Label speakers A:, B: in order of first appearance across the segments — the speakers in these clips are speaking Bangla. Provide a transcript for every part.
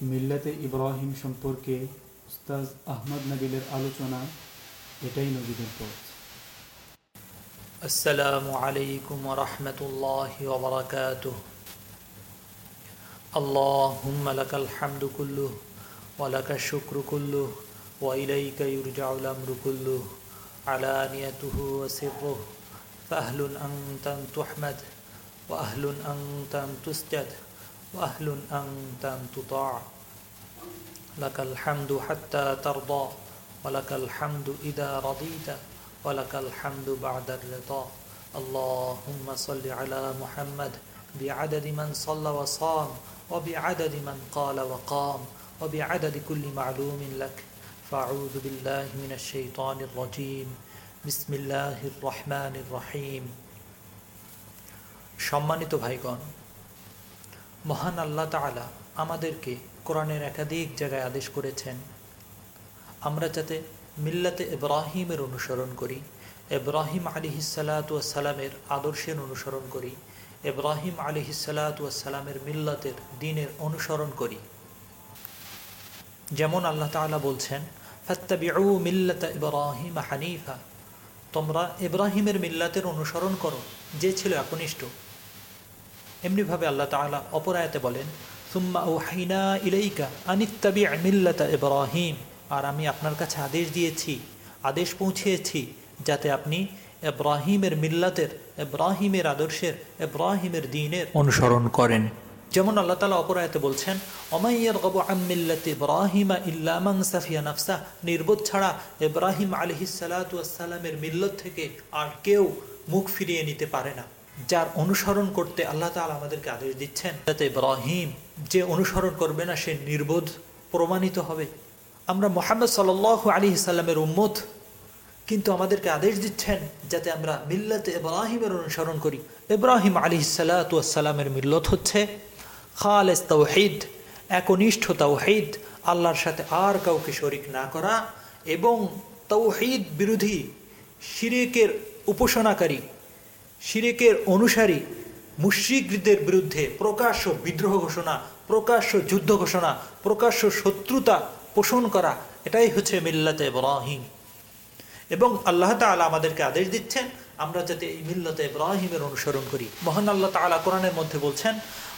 A: মিল্লাতে ইব্রাহিম সম্পর্কে উস্তাজ আহমদ নাবিলের আলোচনা এটাই নবীদের পথ
B: السلام عليكم ورحمة الله وبركاته اللهم لك الحمد كله ولك الشكر كله وإليك يرجع الأمر كله علانيته وسره فأهل أنت أن تحمد وأهل أنت أن تسجد وأهل أنت أن تطاع لك الحمد حتى ترضى ولك الحمد إذا رضيت ولك الحمد بعد الرضا اللهم صل على محمد بعدد من صلى وصام وبعدد من قال وقام وبعدد كل معلوم لك فأعوذ بالله من الشيطان الرجيم بسم الله الرحمن الرحيم সম্মানিত ভাইগণ মহান আল্লাহ তাআলা আমাদেরকে কোরআনের একাধিক জায়গায় আদেশ করেছেন। আমরা যাতে মিল্লাতে ইব্রাহিমের অনুসরণ করি, ইব্রাহিম আলী সালামের আদর্শের অনুসরণ করি, ইব্রাহিম আলী সালামের মিল্লাতের দিনের অনুসরণ করি। যেমন আল্লাহ তাআলা বলছেন ইব্রাহিম হানিফা। তোমরা ইব্রাহিমের মিল্লাতের অনুসরণ করো, যে ছিল একনিষ্ঠ। এমনিভাবে আল্লাহ তাআলা অপর আয়াতে বলেন সুম্মা ওহাইনা ইলাইকা আনিত্তাবি মিল্লাতা ইব্রাহিম। আর আমি আপনার কাছে আদেশ দিয়েছি আদেশ পৌঁছিয়েছি যাতে আপনি এব্রাহিমের মিল্লাতের এব্রাহিমের আদর্শের এব্রাহিমের দিনের অনুসরণ করেন। যেমন আল্লাহ তালা অপরায়তে বলছেন অমাইয়ার গবু আমিল্লাতে ইব্রাহিমা ইল্লামাং সাফিয়া নাফসা নির্বোধ ছাড়া ইব্রাহিম আলহিসালামের মিল্লত থেকে আর কেউ মুখ ফিরিয়ে নিতে পারে না। যার অনুসরণ করতে আল্লাহ তালা আমাদেরকে আদেশ দিচ্ছেন। যাতে ইব্রাহিম যে অনুসরণ করবে না, সে নির্বোধ, প্রমাণিত হবে। আমরা মোহাম্মদ সাল আলী সাল্লামের উম্মত, কিন্তু আমাদেরকে আদেশ দিচ্ছেন যাতে আমরা মিল্লাতে ইব্রাহিমের অনুসরণ করি। ইব্রাহিম আলী সাল্লাতামের মিল্লত হচ্ছে, খালেস তাওহিদ, একনিষ্ঠ তাওহিদ, আল্লাহর সাথে আর কাউকে শরিক না করা এবং তৌহিদ বিরোধী শিরেকের উপাসনাকারী শিরেকের অনুসারী মুশ্রিকদের বিরুদ্ধে প্রকাশ্য বিদ্রোহ ঘোষণা, প্রকাশ্য যুদ্ধ ঘোষণা, প্রকাশ্য শত্রুতা পোষণ করা, এটাই হচ্ছে মিল্লাতে ইব্রাহিম। এবং আল্লাহ তালা আমাদেরকে আদেশ দিচ্ছেন, আমরা যাতে এই মিল্লাতে ইব্রাহিমের অনুসরণ করি। মহান আল্লাহ তালা কোরআনের মধ্যে বলছেন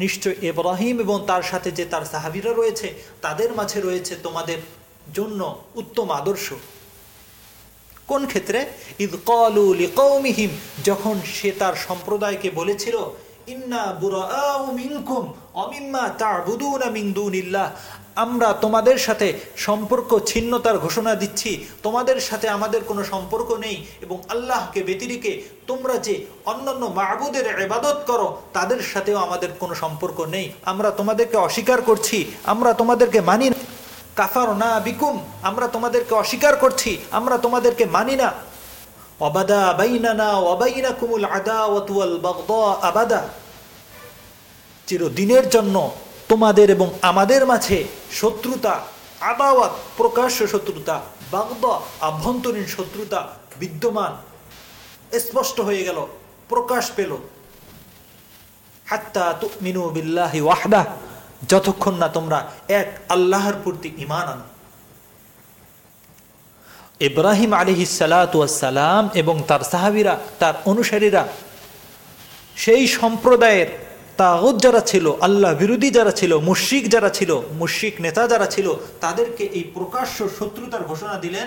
B: নিশ্চয় ইব্রাহিম এবং তার সাথে যে তার সাহাবিরা রয়েছে, তাদের মাঝে রয়েছে তোমাদের জন্য উত্তম আদর্শ। কোন ক্ষেত্রে? ইদ কলুল লিকৌমিহিম যখন সে তার সম্প্রদায়কে বলেছিল, ইন্না বুরা মিনকুম অমিম্মা তা'বুদুনা মিন্দুন দুনিল্লাহ। আমরা তোমাদের সাথে সম্পর্ক ছিন্নতার ঘোষণা দিচ্ছি। তোমাদের সাথে আমাদের কোনো সম্পর্ক নেই এবং আল্লাহকে ব্যতিরিকে তোমরা যে অন্যান্য মাহবুদের এবাদত করো, তাদের সাথেও আমাদের কোনো সম্পর্ক নেই। আমরা তোমাদেরকে অস্বীকার করছি, আমরা তোমাদেরকে মানি না। কাফার না বিকুম, আমরা তোমাদেরকে অস্বীকার করছি, আমরা তোমাদেরকে মানি না। অবাদা বাইনানা অবাইনা কুমুল আদা ওয়াতুয়াল বাগদা আবাদা। চিরদিনের জন্য তোমাদের এবং আমাদের মাঝে শত্রুতা আদাওয়াত প্রকাশ্য শত্রুতা, বাগদ, আভ্যন্তরীণ শত্রুতা বিদ্যমান। স্পষ্ট হয়ে গেল, প্রকাশ পেল। হাত্তা তুমিনু বিল্লাহি ওয়াহদা যতক্ষণ না তোমরা এক আল্লাহর প্রতি ইমান আনো। ইব্রাহিম আলিহি সালাম এবং তার সাহাবিরা, তার অনুসারীরা সেই সম্প্রদায়ের তাগত যারা ছিল, আল্লাহ বিরোধী যারা ছিল মুশিক যারা ছিল মুশিক নেতা যারা ছিল, তাদেরকে এই প্রকাশ্য শত্রুতার ঘোষণা দিলেন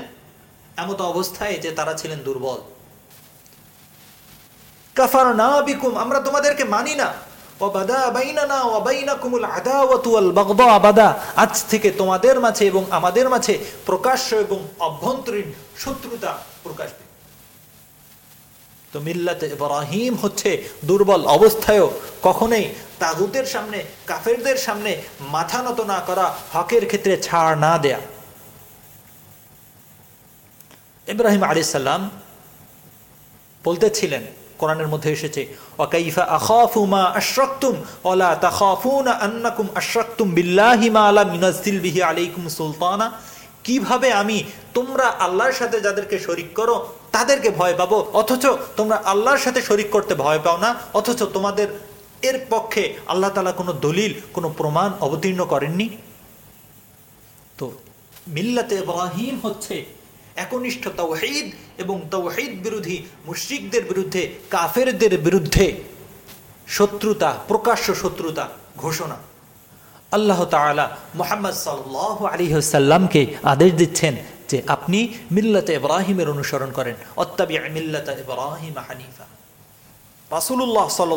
B: এমত অবস্থায় যে তারা ছিলেন দুর্বল। কাফার না বিকুম, আমরা তোমাদেরকে মানি না। আজ থেকে তোমাদের মাঝে এবং আমাদের মাঝে প্রকাশ্য এবং অভ্যন্তরীণ শত্রুতা প্রকাশ তো মিল্লাতে ইব্রাহিম হচ্ছে দুর্বল অবস্থায়ও কখনোই তাগুতের সামনে, কাফেরদের সামনে মাথা নত না করা, হকের ক্ষেত্রে ছাড় না দেয়া। ইব্রাহিম আলাইসাল্লাম বলতেছিলেন, কোরআনের মধ্যে এসেছে, ওয়াকাইফা আখাফু মা আশরাকতুম, ওয়ালা তাখাফুনা আন্নাকুম বিল্লাহি মা লা মিনাজ্জিল বিহি আলাইকুম সুলতানা। কীভাবে আমি তোমরা আল্লাহর সাথে যাদেরকে শরিক করো, তাদেরকে ভয় পাবো? অথচ তোমরা আল্লাহর সাথে শরিক করতে ভয় পাও না, অথচ তোমাদের এর পক্ষে আল্লাহ তালা কোনো দলিল, কোনো প্রমাণ অবতীর্ণ করেননি? তো মিল্লাতে ইব্রাহিম হচ্ছে একনিষ্ঠ তৌহিদ এবং তৌহিদ বিরোধী মুশ্রিকদের বিরুদ্ধে, কাফেরদের বিরুদ্ধে শত্রুতা, প্রকাশ্য শত্রুতা ঘোষণা। আল্লাহ তাআলা মোহাম্মদ সাল্লাহ আলী সাল্লামকে আদেশ দিচ্ছেন যে আপনি মিল্লাতে ইব্রাহিমের অনুসরণ করেন। অত্তাবি মিল্লাতে ইব্রাহিম হানিফা। রাসুল্লাহ সাল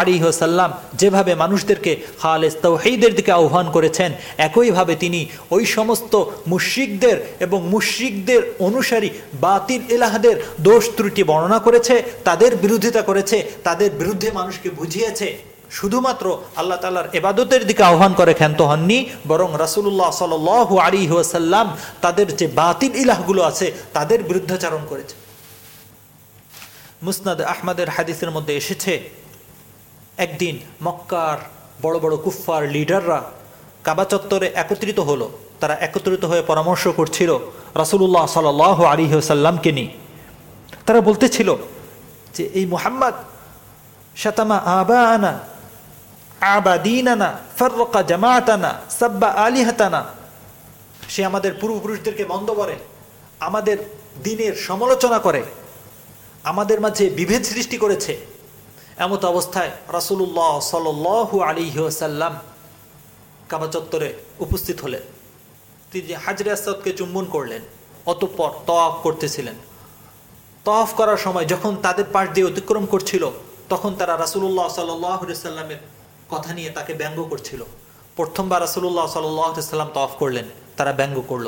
B: আলী সাল্লাম যেভাবে মানুষদেরকে খালেস তৌহিদের দিকে আহ্বান করেছেন, একইভাবে তিনি ওই সমস্ত মুশ্রিকদের এবং মুশ্রিকদের অনুসারী বাতিল এলাহাদের দোষ ত্রুটি বর্ণনা করেছে, তাদের বিরোধিতা করেছে, তাদের বিরুদ্ধে মানুষকে বুঝিয়েছে। শুধুমাত্র আল্লাহ তালার এবাদতের দিকে আহ্বান করে ক্ষান্ত হননি, বরং রাসুল্লাহ সাল আলী সাল্লাম তাদের যে বাতিল ইলাহগুলো আছে তাদের বিরুদ্ধাচারণ করেছে। মুসনাদ আহমদের হাদিসের মধ্যে এসেছে, একদিন মক্কার বড় বড় কুফফার লিডাররা কাবা চত্বরে একত্রিত হলো, তারা একত্রিত হয়ে পরামর্শ করছিল রাসুল্লাহ সাল আলী সাল্লামকে নিয়ে। তারা বলতেছিল যে, এই মোহাম্মদ, শতামা আবা আনা সাব্বা সে আমাদের পূর্বপুরুষদেরকে বন্ধ করে, আমাদের দিনের সমালোচনা করে, আমাদের মাঝে বিভেদ সৃষ্টি করেছে। এমত অবস্থায় রাসুল্লাহ সাল আলী সাল্লাম কাবা চত্বরে উপস্থিত হলেন। তিনি হাজরে আসাদকে চুম্বন করলেন, অতঃপর তওয়াফ করতেছিলেন। তওয়াফ করার সময় যখন তাদের পাশ দিয়ে অতিক্রম করছিল, তখন তারা রাসুল্লাহ সাল্লামের কথা নিয়ে তাকে ব্যঙ্গ করছিল। প্রথমবার রাসুল্লাহ সাল্লাম তফ করলেন, তারা ব্যঙ্গ করল।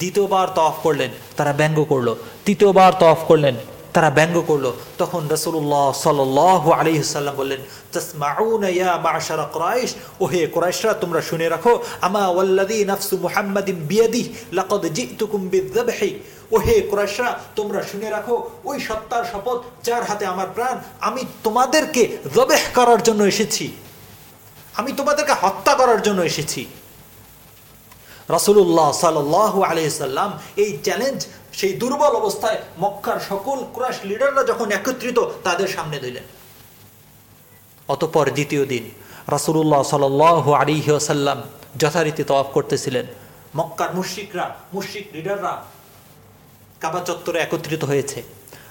B: দ্বিতীয়বার তফ করলেন, তারা ব্যঙ্গ করল। তৃতীয়বার তফ করলেন, তারা ব্যঙ্গ করল। তখন রসুল্লাহ সাল আলিহাল্লাম বললেন তোমরা শুনে রাখো, আমা ওয়াল্লাদি নাফসু মুহাম্মাদিন বিয়াদি লাকদ জিতুকুম বিদ্যাবহি ও হে কোরাইশরা, তোমরা শুনে রাখো, ওই সত্তার শপথ যার হাতে আমার প্রাণ, আমি তোমাদেরকে জবেহ করার জন্য এসেছি। আমি তোমাদেরকে হত্যা করার জন্য এসেছি। রাসুল্লাহ সাল আলিয়াল্লাম এই চ্যালেঞ্জ সেই দুর্বল অবস্থায় মক্কার সকল ক্রাশ লিডাররা যখন একত্রিত, তাদের সামনে দিলেন। অতপর দ্বিতীয় দিন রাসুল্লাহ সাল আলিহাসাল্লাম যথারীতি তওয়াফ করতেছিলেন। মক্কার মুশ্রিকরা, মুশ্রিক লিডাররা কাবা চত্বরে একত্রিত হয়েছে।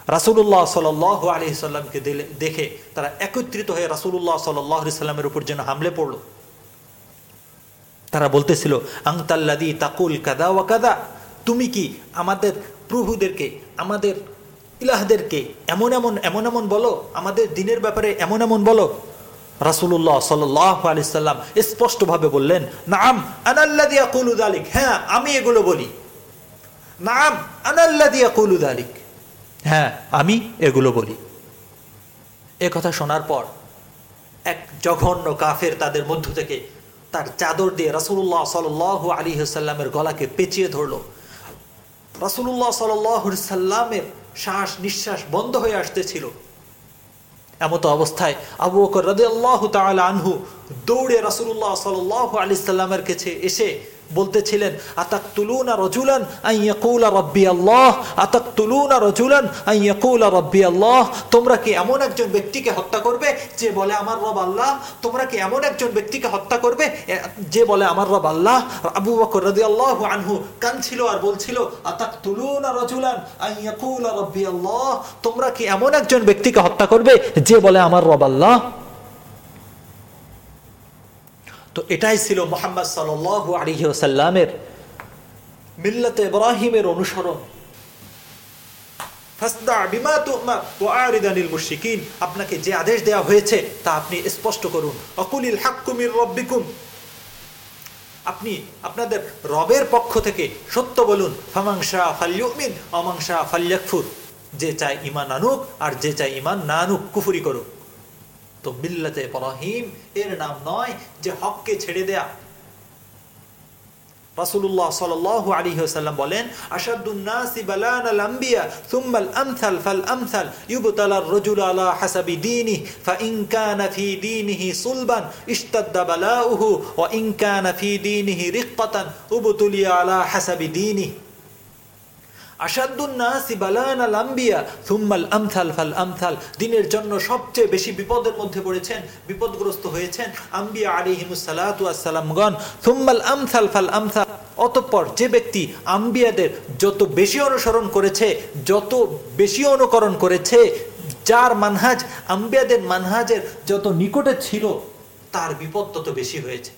B: রাসুল্লাহ সাল আলি সাল্লামকে দেখে তারা একত্রিত হয়ে রাসুল্লাহ সাল্লাহ সাল্লামের উপর যেন হামলে পড়ল। তারা বলতেছিল আংতাল্লাদি তাকুল কাদা ওয়া কাদা তুমি কি আমাদের প্রভুদেরকে, আমাদের ইলাহদেরকে এমন এমন এমন এমন বলো? আমাদের দিনের ব্যাপারে এমন এমন বলো? রাসুল্লাহ সাল্লাহ আলি সাল্লাম স্পষ্টভাবে বললেন, নাম আনাল্লাদিয়া কলুদ আলিক হ্যাঁ আমি এগুলো বলি। নাম আনাল্লাদিয়া কলুদ আলিক হ্যাঁ আমি এগুলো বলি। এ কথা শোনার পর এক জঘন্য কাফের তাদের মধ্য থেকে তার চাদর দিয়ে রাসুল্লাহ সাল আলী সাল্লামের গলাকে পেঁচিয়ে ধরল। রাসুল্লাহ সাল সাল্লামের শ্বাস নিঃশ্বাস বন্ধ হয়ে আসতেছিল। এমত অবস্থায় আবু বকর রদে আল্লাহ আনহু দৌড়ে রাসুল্লাহ সাল আলি সাল্লামের কাছে এসে বলতেছিলেন আতাক তুলুনা রজুলান আইয়াকুলা রব্বি আল্লাহ? আতাক তুলুনা রজুলান আইয়াকুলা রব্বি আল্লাহ? তোমরা কি এমন একজন ব্যক্তিকে হত্যা করবে যে বলে আমার রব আল্লাহ? তোমরা কি এমন একজন ব্যক্তিকে হত্যা করবে যে বলে আমার রব আল্লাহ? আবু বকর রাদিয়াল্লাহু আনহু কাঁদছিল আর বলছিল আতাক তুলুনা রজুলান আইয়াকুলা রব্বি আল্লাহ? তোমরা কি এমন একজন ব্যক্তিকে হত্যা করবে যে বলে আমার রব আল্লাহ? তো এটাই ছিল মোহাম্মদ সাল আলিহাসাল্লামের মিল্লত ইব্রাহিমের অনুসরণ। আপনাকে যে আদেশ দেওয়া হয়েছে তা আপনি স্পষ্ট করুন। অকুলিল আপনি আপনাদের রবের পক্ষ থেকে সত্য বলুন ফামাংশা ফাল্যুমিন অমাংশা ফাল্যাকফুর যে চায় ইমান আনুক আর যে চায় ইমান না আনুক, কুফুরি করুক। তো মিল্লাতে ইব্রাহিম এর নাম নয় যে হককে ছেড়ে দেয়া। ওয়াসাল্লাম বালান আল আম্বিয়া থুম্মাল আমথাল দিনের জন্য সবচেয়ে বেশি বিপদের মধ্যে পড়েছেন, বিপদগ্রস্ত হয়েছেন আম্বিয়া আলিহিমুসালাতু আসসালামগণ থুম্মাল আমথাল ফাল আমথাল অতঃপর যে ব্যক্তি আম্বিয়াদের যত বেশি অনুসরণ করেছে, যত বেশি অনুকরণ করেছে, যার মানহাজ, আম্বিয়াদের মানহাজের যত নিকটে ছিল, তার বিপদ তত বেশি হয়েছে।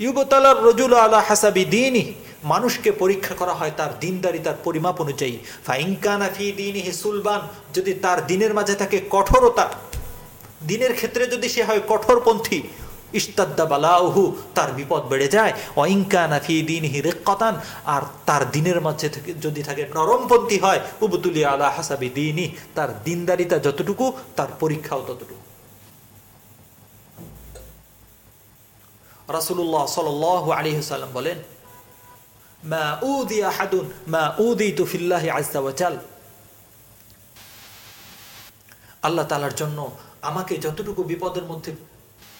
B: ইউবতালার রজুল আলা হাসাবি দিনই মানুষকে পরীক্ষা করা হয় তার দিনদারিতার পরিমাপ অনুযায়ী। ফাইনকানা ফি দিন সুলবান, যদি তার দিনের মাঝে থাকে কঠোরতা। দিনের ক্ষেত্রে যদি সে হয় কঠোরপন্থী ইস্তাদ্দা বালাউহু, তার বিপদ বেড়ে যায়। অইঙ্কানা ফি দিন হি রেক্কাতান, আর তার দিনের মাঝে থেকে, যদি থাকে নরমপন্থী হয় উবতুলি আলা হাসাবি দিনই তার দিনদারিতা যতটুকু, তার পরীক্ষাও ততটুকু। রাসুল্লাহ সাল আলী সাল্লাম বলেন মা উদি আহাদুন, মা উদি তুফিল্লাহি আজাল আল্লাহ তালার জন্য আমাকে যতটুকু বিপদের মধ্যে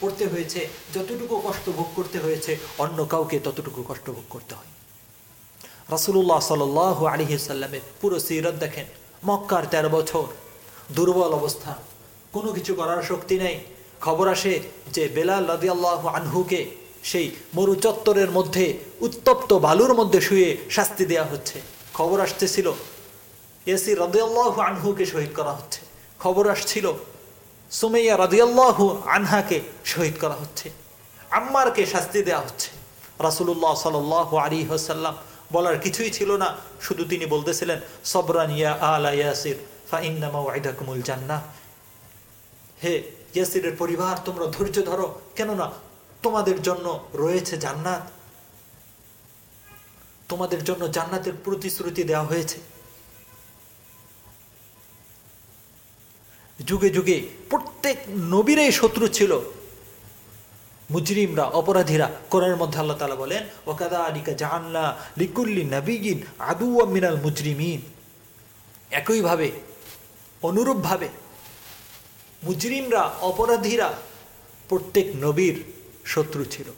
B: পড়তে হয়েছে, যতটুকু কষ্ট ভোগ করতে হয়েছে, অন্য কাউকে ততটুকু কষ্ট ভোগ করতে হয়। রাসুল্লাহ সাল আলী সাল্লামের পুরো সিরত দেখেন, মক্কার তেরো বছর, দুর্বল অবস্থা, কোনো কিছু করার শক্তি নেই। খবর আসে যে বেলাল রাজি আল্লাহ আনহুকে সেই মরু চত্বরের মধ্যে, উত্তপ্ত বালুর মধ্যে শুয়ে শাস্তি দেয়া হচ্ছে। খবর আসতেছিল ইয়াসি রদিয়াল্লাহ আনহুকে শহীদ করা হচ্ছে। খবর আসছিল, সুমাইয়া রদিয়াল্লাহ আনহাকে শহীদ করা হচ্ছে। আম্মারকে শাস্তি দেয়া হচ্ছে। রাসুল্লাহ সাল আলী হাসাল্লাম বলার কিছুই ছিল না। শুধু তিনি বলতেছিলেন, সবরান ইয়া আলা ইয়াসির ফাইন্নামা ওয়াইদাকুমুল জান্নাহ। হে ইয়াসিরের পরিবার, তোমরা ধৈর্য ধরো। কেননা তোমাদের জন্য রয়েছে জান্নাত। তোমাদের জন্য জান্নাতের প্রতিশ্রুতি দেওয়া হয়েছে। যুগে যুগে প্রত্যেক নবীরাই শত্রু ছিল। মুজরিমরা, অপরাধীরা, কোরআনের মধ্যে আল্লাহ তালা বলেন ওকাদা আলিকা জাহান্না লিকুল্লি নবীন আদু মিনাল মুজরিমিন। একইভাবে, অনুরূপভাবে মুজরিমরা, অপরাধীরা প্রত্যেক নবীর শত্রু ছিল।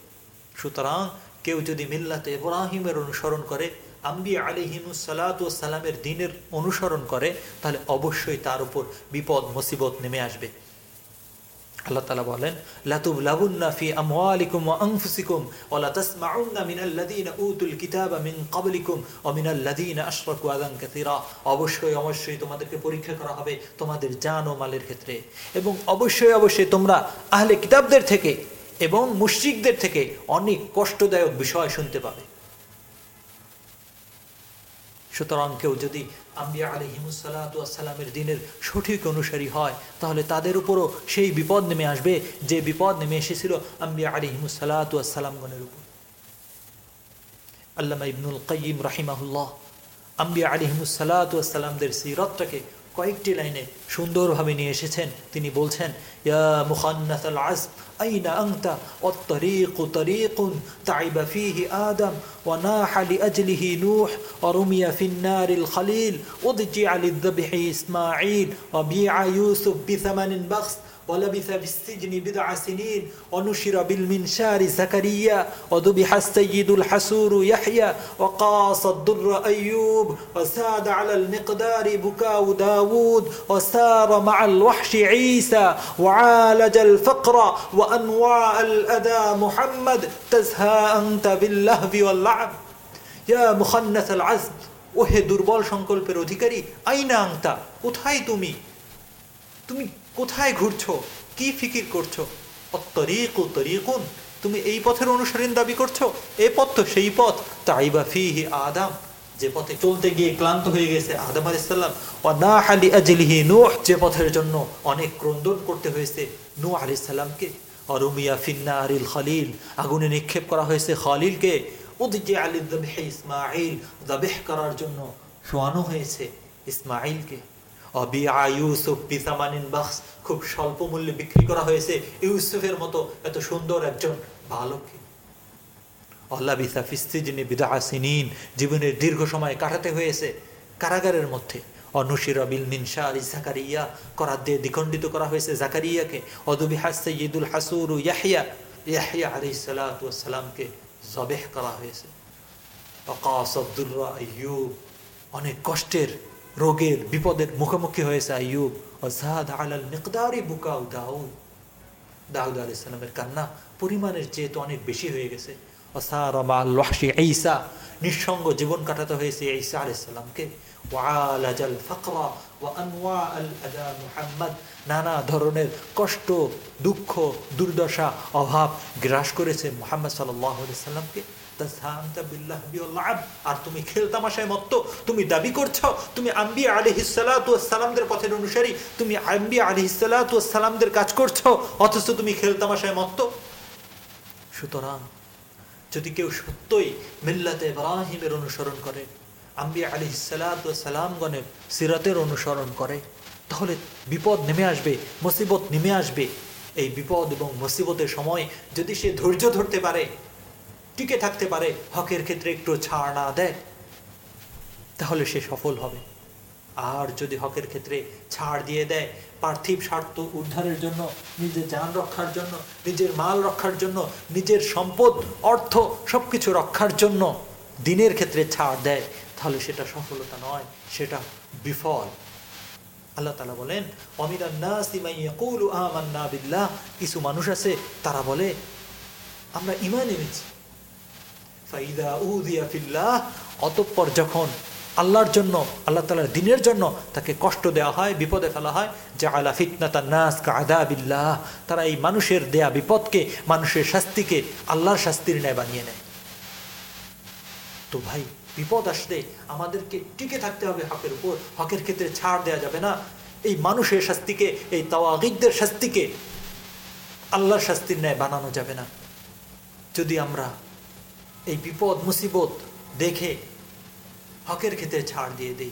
B: সুতরাং কেউ যদি মিল্লাতে ইব্রাহিমের অনুসরণ করে, আম্বি সালামের দিনের অনুসরণ করে, তাহলে অবশ্যই তার উপর বিপদ, মুসিবত নেমে আসবে। আল্লাহ তালা বলেন লাতুব অবশ্যই অবশ্যই তোমাদেরকে পরীক্ষা করা হবে তোমাদের জান ও মালের ক্ষেত্রে। এবং অবশ্যই অবশ্যই তোমরা আহলে কিতাবদের থেকে এবং মুশরিকদের থেকে অনেক কষ্টদায়ক বিষয় শুনতে পাবে। সুতরাং কেউ যদি আম্বিয়া আলী হিমুসাল্লামের দিনের সঠিক অনুসারী হয়, তাহলে তাদের উপরও সেই বিপদ নেমে আসবে যে বিপদ নেমে এসেছিল আম্বিয়া আলী হিমুসাল্লাতামগণের উপর। আল্লামা ইবনুল কাইম রাহিমাহুল্লাহ আম্বিয়া আলী হিমুসাল্লাতামদের সিরতটাকে কয়েকটি লাইনে সুন্দরভাবে নিয়ে এসেছেন তিনি বলছেন ইয়া মুখান্নাত আল আসব أين أنت والطريق طريق تعب فيه آدم وناح لأجله نوح ورمي في النار الخليل وضجع للذبح إسماعيل وبيع يوسف بثمن بخس ولبث في السجن بضع سنين ونشر بالمنشار زكريا وذبح السيد الحسور يحيى وقاص الضر أيوب وساد على المقدار بكاء داود وسار مع الوحش عيسى وعالج الفقر وأنواع الأذى محمد تزهى أنت باللهو واللعب يا مخنث العزم ওহে দুর্বল সংকল্পের অধিকারী আইনা আংতা কোথায় তুমি তুমি কোথায় ঘুরছো? কি ফিকির করছ? অত্তরিকু তরিকুন, তুমি এই পথের অনুসরণ দাবি করছ? এই পথ তো সেই পথ। তাই বা ফিহি আদাম, যে পথে চলতে গিয়ে ক্লান্ত হয়ে গেছে আদম আলাইসাল্লাম ও না হালি আজলিহি নূহ, যে পথের জন্য অনেক ক্রন্দন করতে হয়েছে নূহ আলাইসাল্লামকে অরুমিয়া ফিন্না আরিল খালিল, আগুনে নিক্ষেপ করা হয়েছে খালিলকে। ওদিকে আলী দবেহ ইসমাইল দবেহ করার জন্য শোয়ানো হয়েছে ইসমাইলকে খুব স্বল্প মূল্যে বিক্রি করা হয়েছে ইউসুফের মতো এত সুন্দর একজন বালককে। বিসা বিদা জীবনের দীর্ঘ সময় কাটাতে হয়েছে কারাগারের মধ্যে। অনুশির আলী জাকারিয়া করার দিয়ে দ্বিখণ্ডিত করা হয়েছে জাকারিয়াকে। অদবি হাসে ঈদুল হাসুর ইয়াহিয়া ইয়াহিয়া আলী সালাতামকে জবেহ করা হয়েছে। অকাস আব্দুল্লাহ আইয়ুব অনেক কষ্টের রোগের বিপদের মুখোমুখি হয়েছে আইয়ুব। অজাদ আলাল মিকদারি বুকাউ দাউদ। দাউদ আলি সাল্লামের কান্না পরিমাণের চেয়ে তো অনেক বেশি হয়ে গেছে। অসারমাশি ঈসা, নিঃসঙ্গ জীবন কাটাতে হয়েছে ঈসা আলি সাল্লামকে ওয়ালাজাল ফাকরা আল নানা ধরনের কষ্ট, দুঃখ, দুর্দশা, অভাব গ্রাস করেছে মোহাম্মদ সাল্লাহ সাল্লামকে। আর তুমি খেলতামাশায় মত্ত, তুমি দাবি করছ, তুমি আম্বিয়া আলী পথের অনুসারী, তুমি আম্বিয়া আলী সালামদের কাজ করছ, অথচ তুমি খেলতামাশায় মত্ত। সুতরাং যদি কেউ সত্যই মিল্লাতে ইব্রাহিমের অনুসরণ করে, আম্বিয়া আলী সালামগণের সিরাতের অনুসরণ করে, তাহলে বিপদ নেমে আসবে, মুসিবত নেমে আসবে। এই বিপদ এবং মুসিবতের সময় যদি সে ধৈর্য ধরতে পারে টিকে থাকতে পারে, হকের ক্ষেত্রে একটু ছাড় না দেয়, তাহলে সে সফল হবে। আর যদি হকের ক্ষেত্রে ছাড় দিয়ে দেয়, পার্থিব স্বার্থ উদ্ধারের জন্য, নিজের যান রক্ষার জন্য, নিজের মাল রক্ষার জন্য, নিজের সম্পদ, অর্থ সব কিছু রক্ষার জন্য দিনের ক্ষেত্রে ছাড় দেয়, তাহলে সেটা সফলতা নয়, সেটা বিফল। আল্লাহ তালা বলেন কিছু মানুষ আছে, তারা বলে, আমরা ইমান এনেছি। ফাইদা উদিয়া ফিল্লাহ, অতঃপর যখন আল্লাহর জন্য, আল্লাহ তালার দিনের জন্য তাকে কষ্ট দেওয়া হয়, বিপদে ফেলা হয় যা আলা ফিতনাতা নাস কাদাবিল্লাহ তারা এই মানুষের দেয়া বিপদকে, মানুষের শাস্তিকে আল্লাহর শাস্তির ন্যায় বানিয়ে নেয়। তো ভাই, বিপদ আসলে আমাদেরকে টিকে থাকতে হবে হকের উপর, হকের ক্ষেত্রে ছাড় দেওয়া যাবে না। এই মানুষের শাস্তিকে, এই তাওয়াগিকদের শাস্তিকে আল্লাহর শাস্তির ন্যায় বানানো যাবে না। যদি আমরা এই বিপদ, মুসিবত দেখে হকের ক্ষেত্রে ছাড় দিয়ে দিই,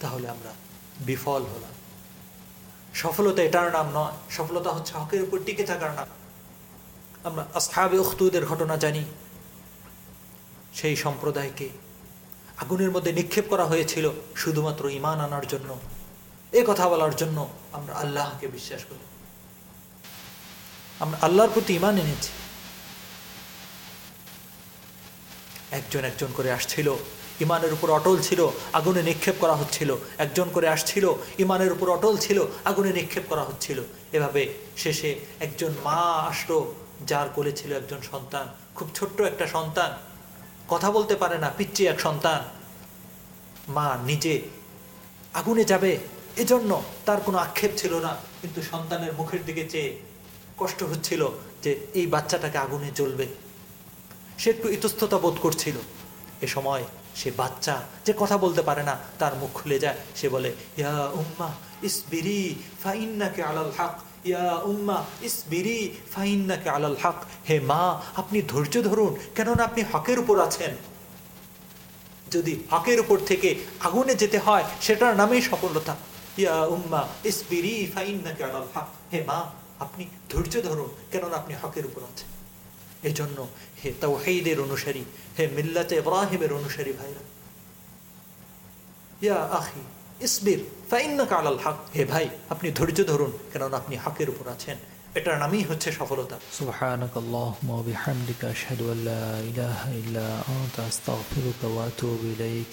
B: তাহলে আমরা বিফল হলাম। সফলতা এটার নাম নয়, সফলতা হচ্ছে হকের উপর টিকে থাকার নাম। আমরা আসহাবে উখতুদের ঘটনা জানি। সেই সম্প্রদায়কে আগুনের মধ্যে নিক্ষেপ করা হয়েছিল শুধুমাত্র ইমান আনার জন্য। এ কথা বলার জন্য আমরা আল্লাহকে বিশ্বাস করি। আমরা আল্লাহর প্রতি ইমান এনেছি। একজন একজন করে আসছিল। ইমানের উপর অটল ছিল, আগুনে নিক্ষেপ করা হচ্ছিল। একজন করে আসছিল, ইমানের উপর অটল ছিল, আগুনে নিক্ষেপ করা হচ্ছিল। এভাবে শেষে একজন মা আসলো, যার কোলে ছিল একজন সন্তান, খুব ছোট্ট একটা সন্তান। কথা বলতে পারে না পিচ্ছি এক সন্তান। মা নিজে, আগুনে যাবে, এজন্য তার কোনো আক্ষেপ ছিল না। কিন্তু সন্তানের মুখের দিকে চেয়ে কষ্ট হচ্ছিল যে এই বাচ্চাটাকে আগুনে জ্বলবে। সে একটু ইতস্ততা বোধ করছিল। এ সময় সে বাচ্চা যে কথা বলতে পারে না, তার মুখ খুলে যায়। সে বলে, ইয়া উম্মা, ইসবিরি ফাইন্নাকে আলাল হক। ইয়া উম্মা, ইসবিরি ফাইন্নাকে আলাল হক। হে মা, আপনি ধৈর্য ধরুন, কেননা আপনি হকের উপর আছেন। যদি হকের উপর থেকে আগুনে যেতে হয়, সেটার নামেই সফলতা। ইয়া উম্মা, ইসবিরি ফাইন্নাকে আলাল হাক। হে মা, আপনি ধৈর্য ধরুন, কেননা আপনি হকের উপর আছেন। এজন্য হে তাওহীদের অনুসারী হে মিল্লাতে ইব্রাহিমের অনুসারী ভাইরা ইয়া আখি ইসবির ফাইন্নাকা আলাল হক হে ভাই আপনি ধৈর্য ধরুন কেননা আপনি হকের উপর আছেন এটার নামই হচ্ছে সফলতা
C: سبحانك اللهم وبحمدك أشهد أن لا إله إلا أنت أستغفرك وأتوب إليك